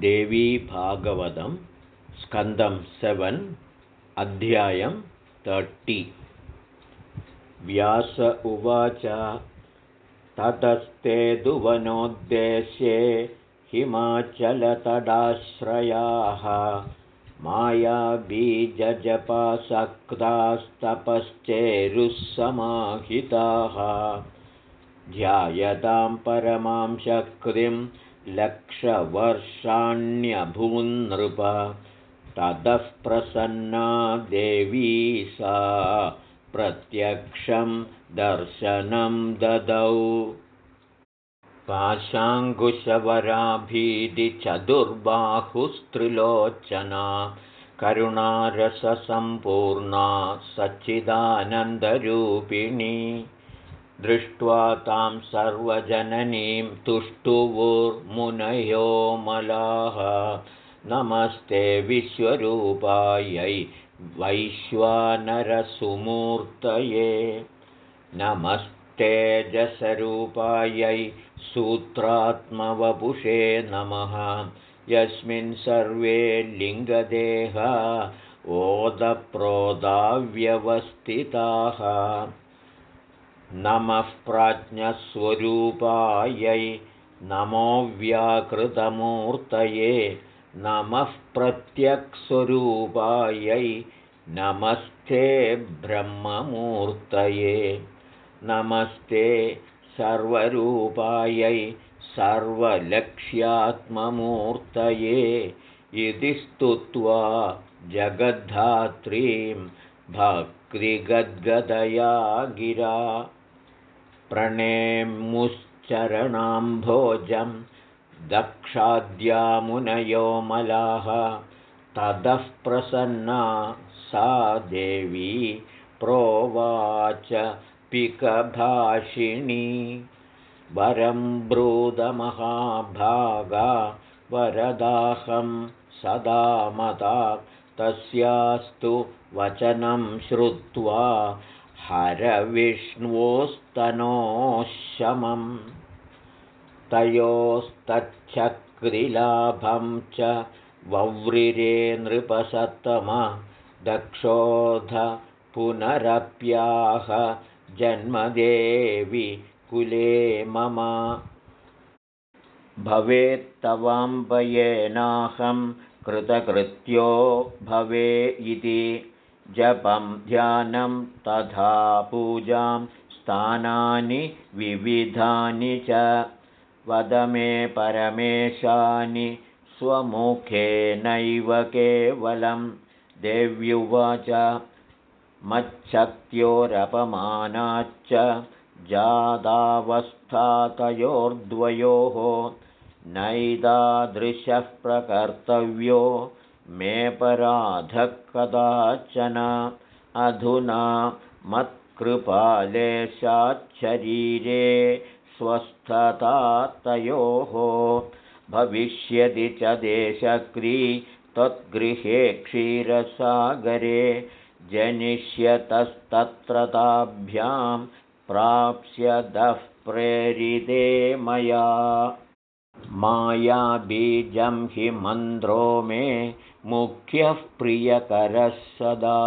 देवीभागवतं स्कन्दं सेवन् अध्यायं तर्टि व्यास उवाच ततस्ते दुवनोद्देश्ये हिमाचलतडाश्रयाः मायाबीजजपासक्तास्तपश्चेरुस्समाहिताः ध्यायतां परमां शक्तिं लक्षवर्षाण्यभून्नृप ततः प्रसन्ना देवी सा प्रत्यक्षं दर्शनं ददौ। पाशाङ्कुशवराभीतिचतुर्बाहुस्त्रिलोचना करुणारससम्पूर्णा सच्चिदानन्दरूपिणी दृष्ट्वा तां सर्वजननीं तुष्टुवुर्मुनयो मलाः नमस्ते विश्वरूपायै वैश्वानरसुमूर्तये। नमस्तेजसरूपायै सूत्रात्मवपुषे नमः। यस्मिन् सर्वे लिङ्गदेहा ओदप्रोदाव्यवस्थिताः नमः प्राज्ञस्वरूपायै नमो व्याकृतमूर्तये नमः प्रत्यक्स्वरूपायै नमस्ते ब्रह्ममूर्तये नमस्ते सर्वरूपायै सर्वलक्ष्यात्ममूर्तये इति स्तुत्वा जगद्धात्रीं भक्तिगद्गदया गिरा प्रणेमुश्चरणाम्भोजं दक्षाद्यामुनयो मलाः। ततः प्रसन्ना सा देवी प्रोवाच पिकभाषिणी। वरं ब्रूदमहाभागा वरदाहं सदा मता। तस्यास्तु वचनं श्रुत्वा हरविष्णोस्तनोशमं तयोस्तच्छक्रिलाभं च वव्रिरे नृपसत्तम दक्षोध पुनरप्याह जन्मदेवि कुले मम। भवेत्तवाम्बयेनाहं कृतकृत्यो भवे इति जपं ध्यानं तथा पूजां स्थानानि विविधानि च। वद मे परमेशानि स्वमुखेनैव केवलं। देव्युवाच मच्छक्त्योरपमानाच्च जादावस्थातयोर्द्वयोः नैदादृशः प्रकर्तव्यो मेऽपराधः कदाचन अधुना मत्कृपालेशाच्छरीरे स्वस्थता तयोः भविष्यति च देशक्री त्वद्गृहे क्षीरसागरे जनिष्यतस्तत्र ताभ्यां प्राप्स्यदः प्रेरिते मया। मायाबीजं हि मन्द्रो मे मुख्यः प्रियकरः सदा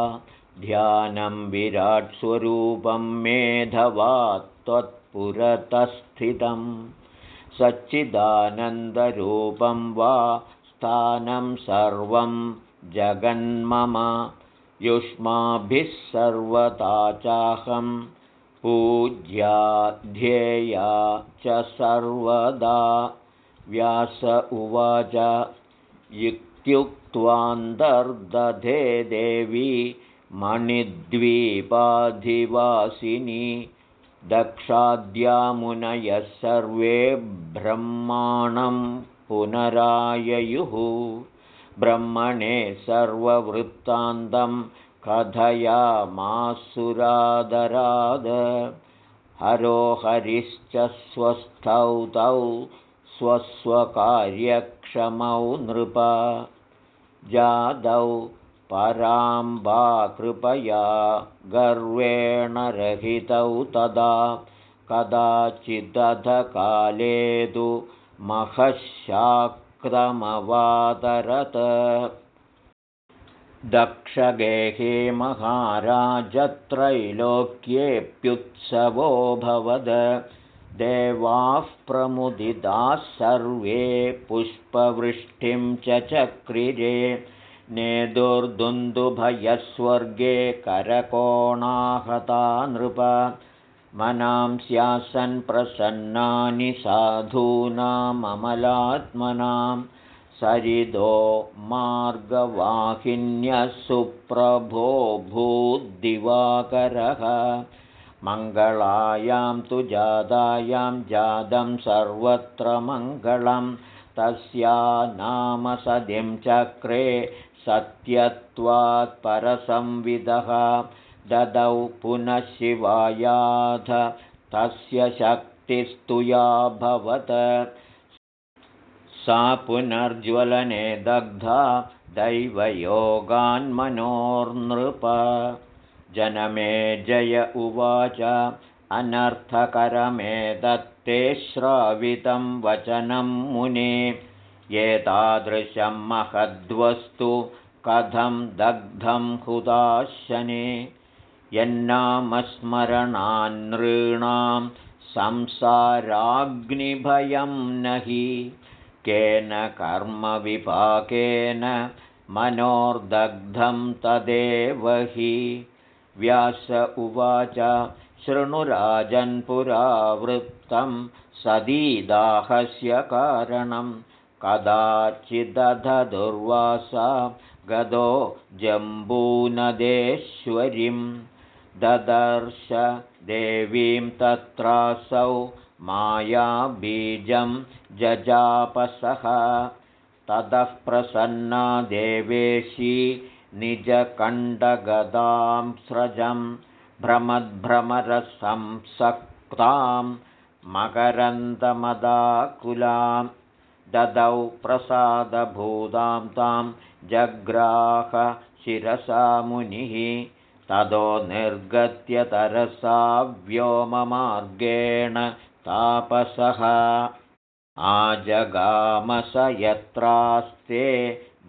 ध्यानं विराट्स्वरूपं मेधवा त्वत्पुरतस्थितं सच्चिदानन्दरूपं वा स्थानं सर्वं जगन्मम युष्माभिः सर्वता चाहं पूज्या ध्येया च सर्वदा व्यास उवाच इत्युक्त्वान्तर्दधे देवी मणिद्वीपाधिवासिनी दक्षाद्यामुनयः सर्वे ब्रह्माणं पुनराययुः। ब्रह्मणे सर्ववृत्तान्तं कथयामासुरादराद। हरो हरिश्च स्वस्थौ तौ स्वस्वकार्यक्षमौ नृप। जादौ पराम्बा कृपया गर्वेण रहितौ तदा। कदाचिदधकाले तु महशाक्तिर्भूमिपते रक्तमवातरत् दक्षगेहे महाराजत्रैलोक्येऽप्युत्सवोऽभवद देवाः प्रमुदिताः सर्वे पुष्पवृष्टिं च चक्रिरे नेदुर्दुन्दुभयस्वर्गे करकोणाहता नृप। मनां स्यासन् प्रसन्नानि साधूनाममलात्मनां सरिदो मार्गवाहिन्यः सुप्रभो भूद्दिवाकरः मङ्गलायां तु जादायां जातं सर्वत्र मङ्गलं। तस्या नाम सदिं चक्रे सत्यत्वात्परसंविदः ददौ पुनः शिवायाध तस्य शक्तिस्तुयाभवत् सा पुनर्ज्वलने दग्धा दैवयोगान्मनोर्नृप जनमे जय उवाच। अनर्थकरमे दत्ते श्रावितं वचनं मुने। एतादृशं महद्वस्तु कथं दग्धं हुदाशने। यन्नामस्मरणान्नॄणां संसाराग्निभयं न हि केन कर्मविपाकेन मनोर्दग्धं तदेव हि व्यास उवाच शृणुराजन्पुरावृत्तं सदीदाहस्य कारणं। कदाचिदधदुर्वासा गदो जम्बूनदेश्वरीम् ददर्श देवीं तत्रासौ मायाबीजं जजापसः। ततः प्रसन्ना देवेशी निजकण्डगदां स्रजं भ्रमद्भ्रमरसंसक्तां मकरन्दमदाकुलां ददौ प्रसादभूतां तां जग्राह शिरसा मुनिः ततो निर्गत्यतरसा व्योममार्गेण तापसः आजगामस यत्रास्ते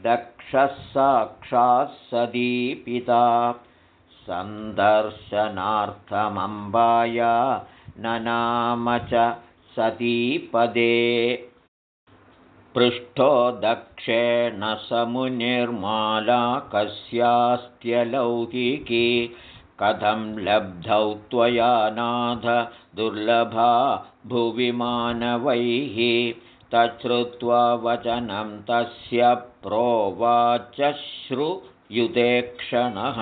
दक्षः साक्षात् सदीपिता। सन्दर्शनार्थमम्बाया ननाम च सतीपदे। पृष्ठो दक्षेण समुनिर्माला कस्यास्त्यलौकिकी। कथं लब्धौ त्वया नाथ दुर्लभा भुवि मानवैः तच्छ्रुत्वा वचनं तस्य प्रोवाचश्रुयुतेक्षणः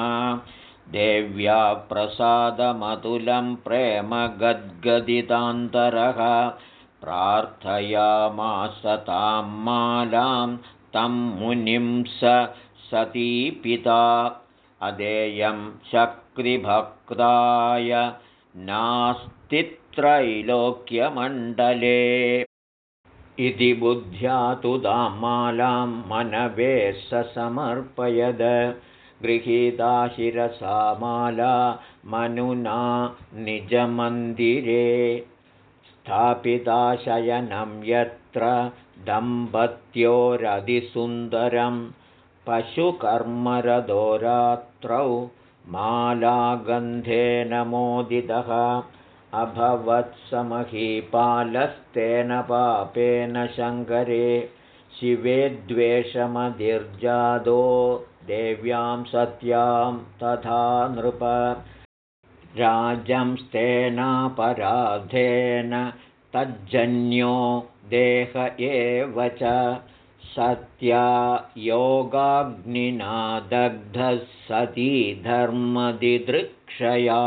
देव्या प्रसादमतुलं प्रार्थयामास तां मालां तं मुनिं स सती पिता। अदेयं शक्तिभक्ताय नास्तित्रैलोक्यमण्डले इति बुद्ध्या तु तां मालां मनवे समर्पयद गृहीता शिरसा माला मनुना निजमन्दिरे। स्थापिताशयनं यत्र दम्पत्योरधिसुन्दरं। पशुकर्मरदो रात्रौ मालागन्धेन मोदितः अभवत्समहीपालस्तेन पापेन शङ्करे शिवे द्वेषमधिर्जादो देव्यां सत्यां तथा नृप। राजंस्तेनापराधेन तज्जन्यो देह एव च। सत्या योगाग्निना दग्धः सती धर्मदिदृक्षया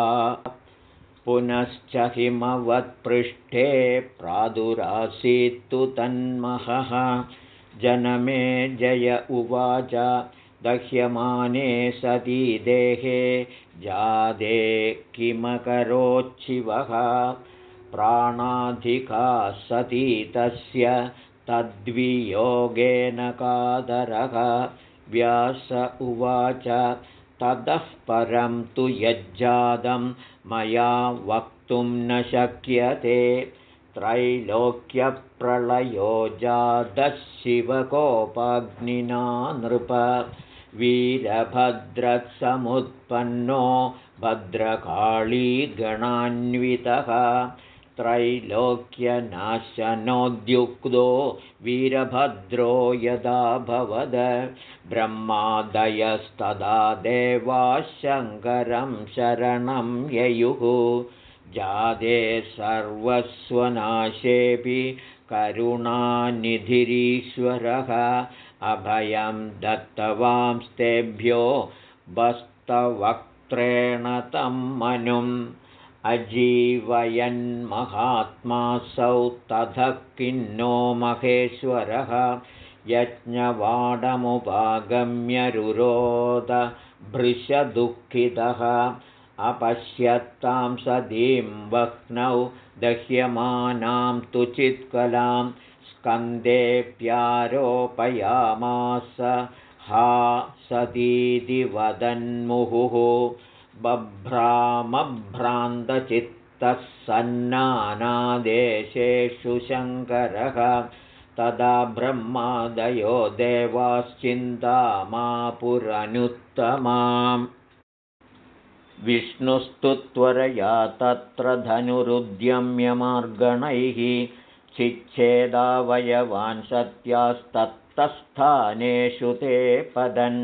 पुनश्च हिमवत्पृष्ठे प्रादुरासीत्तु तन्महः। जनमे जय उवाच दह्यमाने सती देहे जादे किमकरोच्छिवः। प्राणाधिका सती तस्य तद्वियोगेन कादरः व्यास उवाच ततः परं तु यज्जातं मया वक्तुं न शक्यते। त्रैलोक्यप्रलयो जातः शिवकोपाग्निना नृप। वीरभद्रसमुत्पन्नो भद्रकाळीगणान्वितः त्रैलोक्यनाशनोद्युक्तो वीरभद्रो यदा भवद ब्रह्मादयस्तदा देवाः शङ्करं शरणं ययुः। जादे सर्वस्वनाशेऽपि करुणानिधिरीश्वरः अभयं दत्तवांस्तेभ्यो बस्तवक्त्रेण तं मनुम् अजीवयन्महात्मासौ ततः किन्नो महेश्वरः यज्ञवाडमुपागम्यरुरोधभृशदुःखितः अपश्यत्तां सदीं वह्नौ दह्यमानां तु चित्कलां स्कन्देऽप्यारोपयामास हा सतीति वदन्मुहुः बभ्रामभ्रान्तचित्तः सन्नानादेशेषु शङ्करः तदा ब्रह्मादयो देवाश्चिन्तामापुरनुत्तमाम्। विष्णुस्तु त्वरया तत्र धनुरुद्यम्यमार्गणैः चिच्छेदावयवान् सत्यास्तत्तस्थानेषु ते पदन्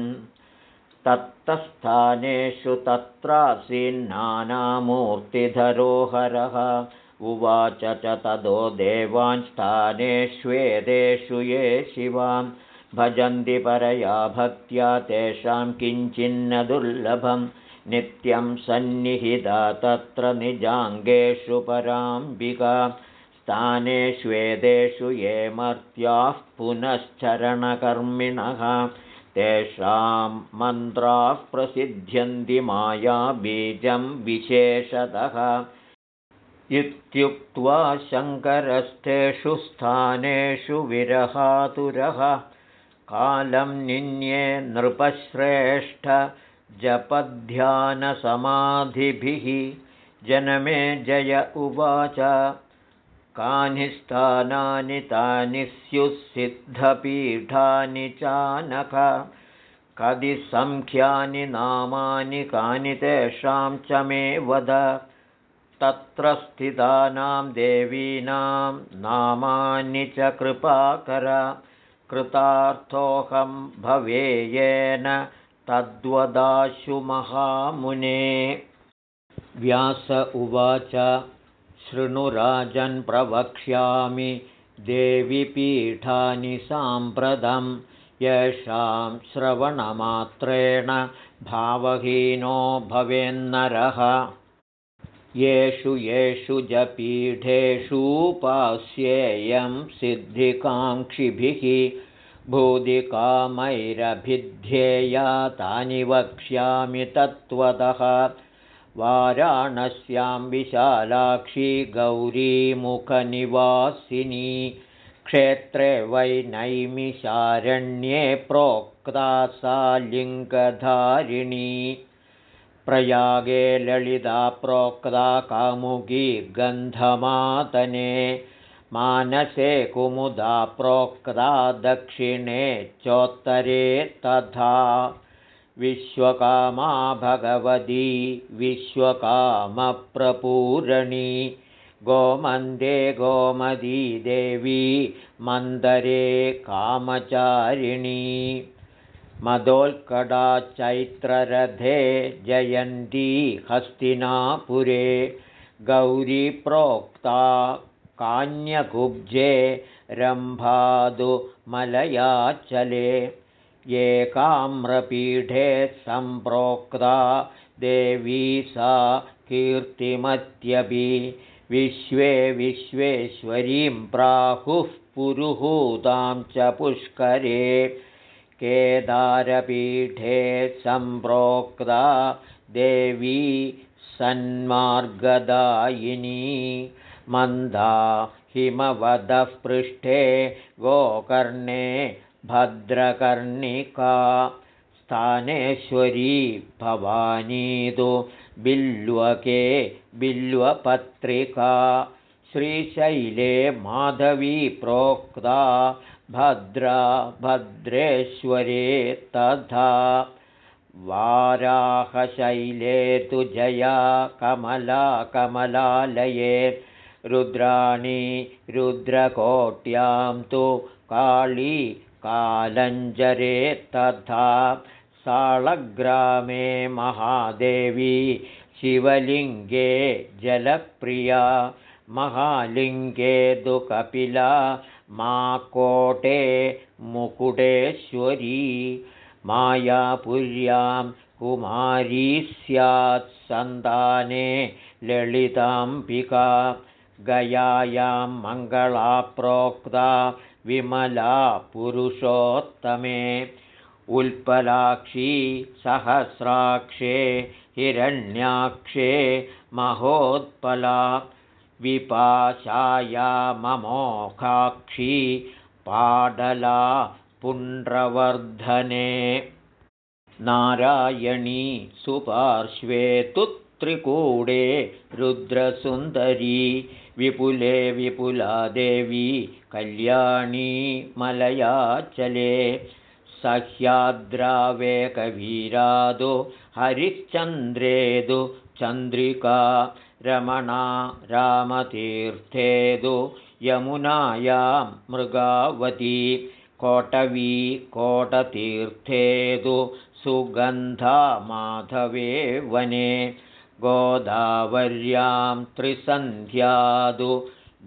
तत्तस्थानेषु तत्रासीन्नानामूर्तिधरोहरः। उवाच च तदो देवांस्थानेष्वेदेषु ये शिवां। भजन्ति परया भक्त्या तेषां किञ्चिन्न दुर्लभम् नित्यं सन्निहिता तत्र निजाङ्गेषु पराम्बिका। स्थानेष्वेदेषु ये मर्त्याः पुनश्चरणकर्मिणः तेषां मन्त्राः प्रसिद्ध्यन्ति मायाबीजं विशेषतः। इत्युक्त्वा शङ्करस्थेषु स्थानेषु विरहातुरः। कालं निन्ये नृपश्रेष्ठ जपध्यानसमाधिभिः। जनमे जय उवाच कानि स्थानानि तानि स्युःसिद्धपीठानि चानक। कति सङ्ख्यानि नामानि कानि तेषां च मे वद। तत्र स्थितानां देवीनां नामानि च कृपाकर। कृतार्थोऽहं भवेयेन तद्वदाशु महामुने। व्यास उवाच शृणुराजन् प्रवक्ष्यामि देवीपीठानि साम्प्रतं येषां श्रवणमात्रेण भावहीनो भवेन्नरः। येषु येषु च पीठेषूपास्येयं सिद्धिकाङ्क्षिभिः भूदिकामैरभिध्येया तानि वक्ष्यामि तत्त्वतः वाराणस्यां विशालाक्षी गौरीमुखनिवासिनी। क्षेत्रे वै नैमिषारण्ये प्रोक्ता सा लिङ्गधारिणी। प्रयागे ललिता प्रोक्ता कामुकी गन्धमातने मानसे कुमुदा प्रोक्ता दक्षिणे चोत्तरे तथा विश्वकामा भगवती विश्वकामप्रपूरणी गोमन्दे गोमदी देवी मन्दरे कामचारिणी। मदोल्कटा चैत्ररथे जयन्ती हस्तिनापुरे। गौरीप्रोक्ता कान्यकुब्जे रम्भादुमलयाचले एकाम्रपीठे सम्प्रोक्ता देवी सा कीर्तिमत्यपि विश्वे विश्वेश्वरीं प्राहुः पुरुहूतां च पुष्करे केदारपीठे सम्प्रोक्ता देवी सन्मार्गदायिनी मन्दा हिमवदः पृष्ठे गोकर्णे भद्रकर्णिका स्थानेश्वरी भवानी तु बिल्वके बिल्वपत्रिका श्रीशैले माधवी प्रोक्ता भद्रा भद्रेश्वरे तथा वाराहशैले तु जया कमला कमलालये रुद्राणी रुद्रकोट्यां तु काली कालञ्जरे तथा साळग्रामे महादेवी शिवलिङ्गे जलप्रिया महालिङ्गे दुकपिला मा कोटे मुकुटेश्वरी मायापुर्यां कुमारी स्यात् सन्ताने ललिताम्बिका गयायां मङ्गला प्रोक्ता विमला पुरुषोत्तमे उल्पलाक्षी सहस्राक्षे हिरण्याक्षे महोत्पला विपाशाया ममोखाक्षी पाडला पुण्ड्रवर्धने नारायणी सुपार्श्वे तु त्रिकूडे रुद्रसुन्दरी विपुले विपुला देवी कल्याणी मलयाचले सह्याद्रावेकवीरादु हरिश्चन्द्रेदु चन्द्रिका रमणा रामतीर्थेदु यमुनायां मृगावती कोटवी कोटतीर्थेदु सुगन्धा माधवे वने गोदावर्यां त्रिसन्ध्यादु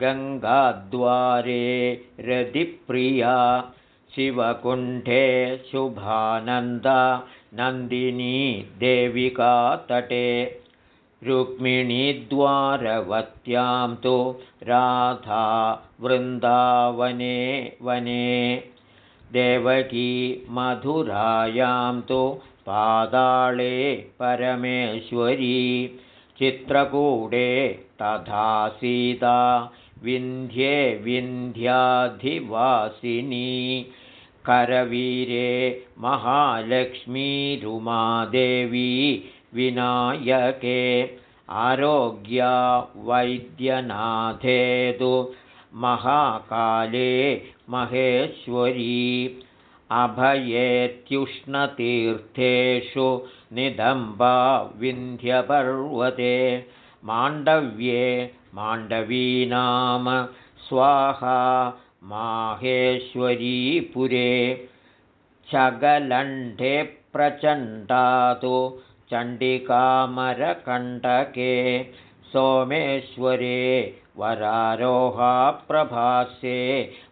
गङ्गाद्वारे रदिप्रिया शिवकुण्ठे शुभानन्दा नन्दिनी देविकातटे रुक्मिणीद्वारवत्यां तु राधा वृन्दावने वने देवकी मधुरायां तु पादाळे परमेश्वरी चित्रकूटे तथा सीता विन्ध्ये विन्ध्याधिवासिनी करवीरे महालक्ष्मीरुमादेवी विनायके आरोग्या वैद्यनाथेतु महाकाले महेश्वरी अभयेत्युष्णतीर्थेषु निदम्बा विन्ध्यपर्वते माण्डव्ये माण्डवीनाम स्वाहा माहेश्वरीपुरे चगलण्ठे प्रचण्डातु चण्डिकामरकण्टके सोमेश्वरे वरारोहाप्रभासे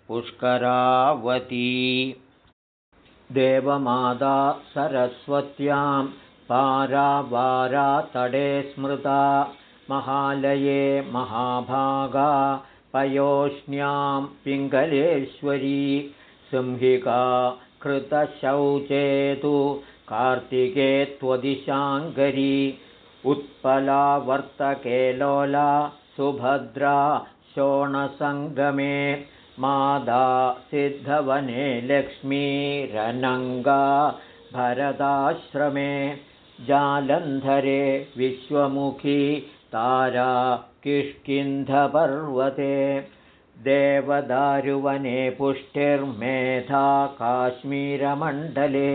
पुष्करावती देवमादा सरस्वत्यां पारावारातडे स्मृता महालये महाभागा पयोष्ण्यां पिङ्गलेश्वरी सिंहिका कृतशौचेतु कार्तिके त्वदिशाङ्करी उत्पलावर्तके लोला सुभद्रा शोणसङ्गमे मादा सिद्धवने लक्ष्मीरनङ्गा भरदाश्रमे जालन्धरे विश्वमुखी तारा किष्किन्धपर्वते देवदारुवने पुष्टिर्मेधा काश्मीरमण्डले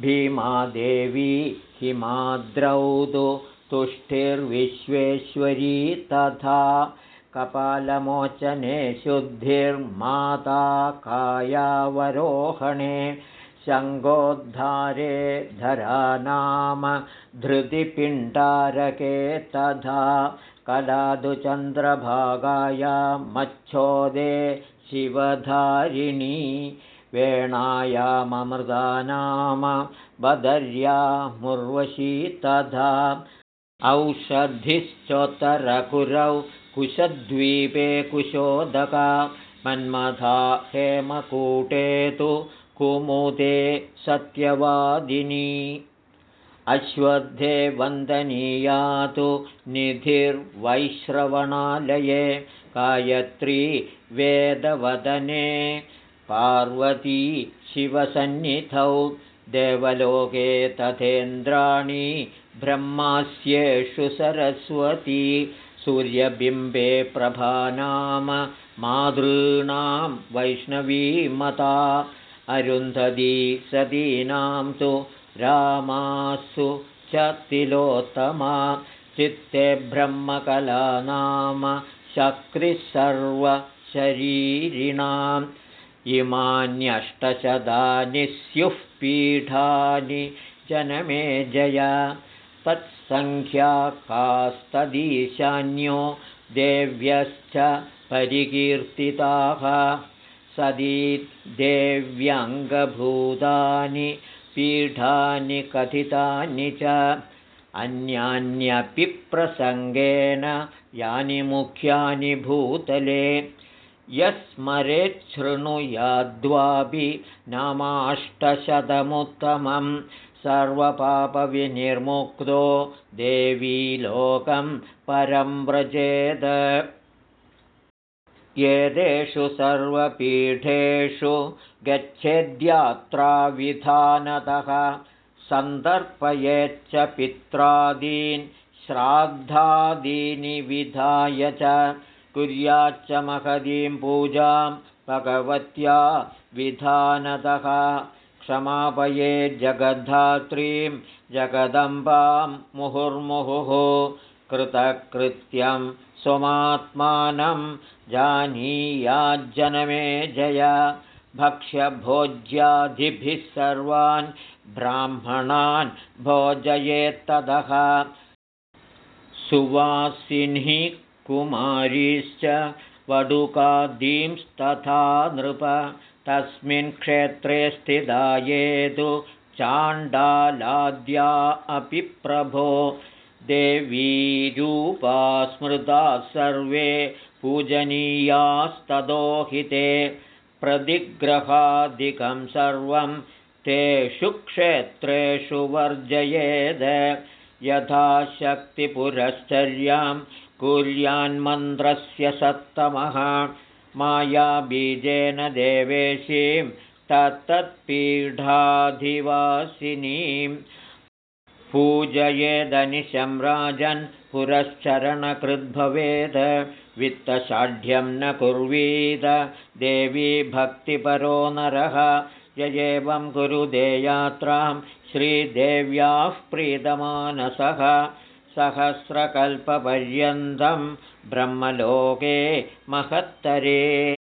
भीमादेवी हिमाद्रौदु तुष्टिर्विश्वेश्वरी तथा कपालमोचने शुद्धिर्माता कायावरोहणे शङ्गोद्धारे धरा नाम धृतिपिण्डारके तथा कलादुचन्द्रभागाया मच्छोदे शिवधारिणी वेणायाममृदा नाम बदर्या मुर्वशी तथा औषधिश्चोत्तरकुरौ कुशद्वीपे कुशोदका। मन्मथा हेमकूटे तु कुमुदे सत्यवादिनी। अश्वत्थे वन्दनीया तु निधिर्वैश्रवणालये। गायत्री वेदवदने। पार्वती शिवसन्निधौ। देवलोके तथेन्द्राणि ब्रह्मास्येषु सरस्वती सूर्यबिम्बे प्रभानाम मातॄणां वैष्णवीमता अरुन्धती सदीनां तु रामासु च तिलोत्तमा चित्ते ब्रह्मकला नाम सर्वशरीरिणाम् इमान्यष्टशदानि स्युः पीठानि जनमे जय तत्सङ्ख्याकास्तदीशान्यो देव्यश्च परिकीर्तिताः। सदी देव्यङ्गभूतानि पीठानि कथितानि च। अन्यान्यपि प्रसङ्गेन यानि मुख्यानि भूतले। यस्मरेच्छृणुयाद्वापि नामाष्टशतमुत्तमं सर्वपापविनिर्मुक्तो देवी लोकं परं व्रजेद। एतेषु सर्वपीठेषु गच्छेद्यात्राविधानतः सन्दर्पयेच्च पित्रादीन् श्राद्धादीनि विधाय च कुर्याच्च महदीं पूजां भगवत्या विधानतः क्षमापये जगद्धात्रीं जगदम्बां मुहुर्मुहुः कृतकृत्यं स्वमात्मानं जानीयाज्जनमे जय भक्ष्यभोज्यादिभिः सर्वान् ब्राह्मणान् भोजयेत्तदः सुवासिनिः कुमारीश्च वडुकादींस्तथा नृप तस्मिन् क्षेत्रे स्थिता ये तु चाण्डालाद्या अपि प्रभो। देवीरूपा स्मृता सर्वे पूजनीयास्तदोहिते प्रतिग्रहादिकं सर्वं तेषु क्षेत्रेषु वर्जयेद। यथाशक्तिपुरश्चर्यां कुर्यान्मन्त्रस्य सत्तमः मायाबीजेन देवेशीं तत्तत्पीठाधिवासिनीं पूजयेदनिशं राजन् पुरश्चरणकृद्भवेद वित्तषाढ्यं न कुर्वीद। देवी भक्तिपरो नरः। य एवं कुरुदे यात्रां श्रीदेव्याः प्रीतमानसः। सहस्रकल्पपर्यन्तं ब्रह्मलोके महत्तरे।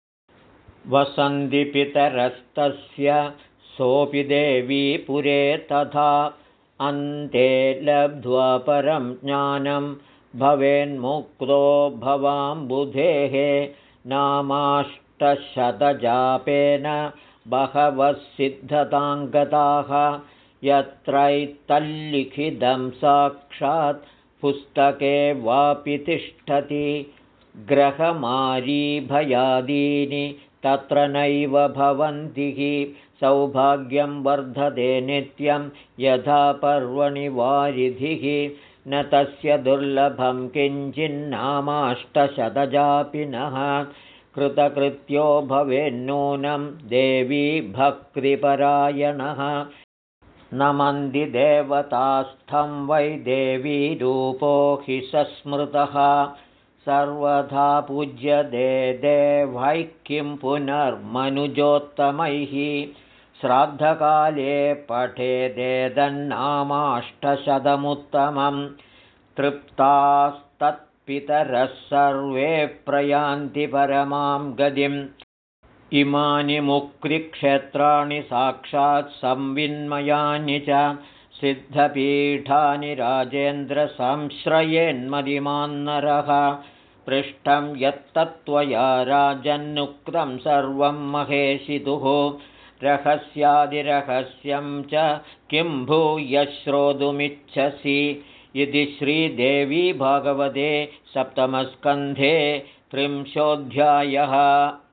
वसन्तिपितरस्तस्य सोऽपि देवी पुरे तथा अन्ते लब्ध्वा परं ज्ञानं भवेन्मुक्तो भवाम्बुधेः नामाष्टशतजापेन बहवः सिद्धताङ्गताः यत्रैतल्लिखितं साक्षात् पुस्तके वापि तिष्ठति। ग्रहमारीभयादीनि तत्र नैव भवन्ति हि। सौभाग्यं वर्धते नित्यं यथा पर्वणि वारिधिः न तस्य दुर्लभं किञ्चिन्नामाष्टशतजापि नः। कृतकृत्यो भवेन्नूनं देवी भक्तिपरायणः न मन्दिदेवतास्थं वै देवीरूपो हि सस्मृतः। सर्वथा पूज्यते देवैः किं पुनर्मनुजोत्तमैः। श्राद्धकाले पठेदेदन्नामाष्टशतमुत्तमं तृप्तास्तत् पितरः सर्वे प्रयान्ति परमां गतिम् इमानि मुक्तिक्षेत्राणि साक्षात् संविन्मयानि च सिद्धपीठानि राजेन्द्रसंश्रयेन्मदिमान्नरः। पृष्ठं यत्तत्त्वया राजन्नुक्तं सर्वं महेशितुः। रहस्यादिरहस्यं च किं भूय श्रोतुमिच्छसि श्रीदेवी भागवते सप्तमस्कन्धे त्रिंशोऽध्यायः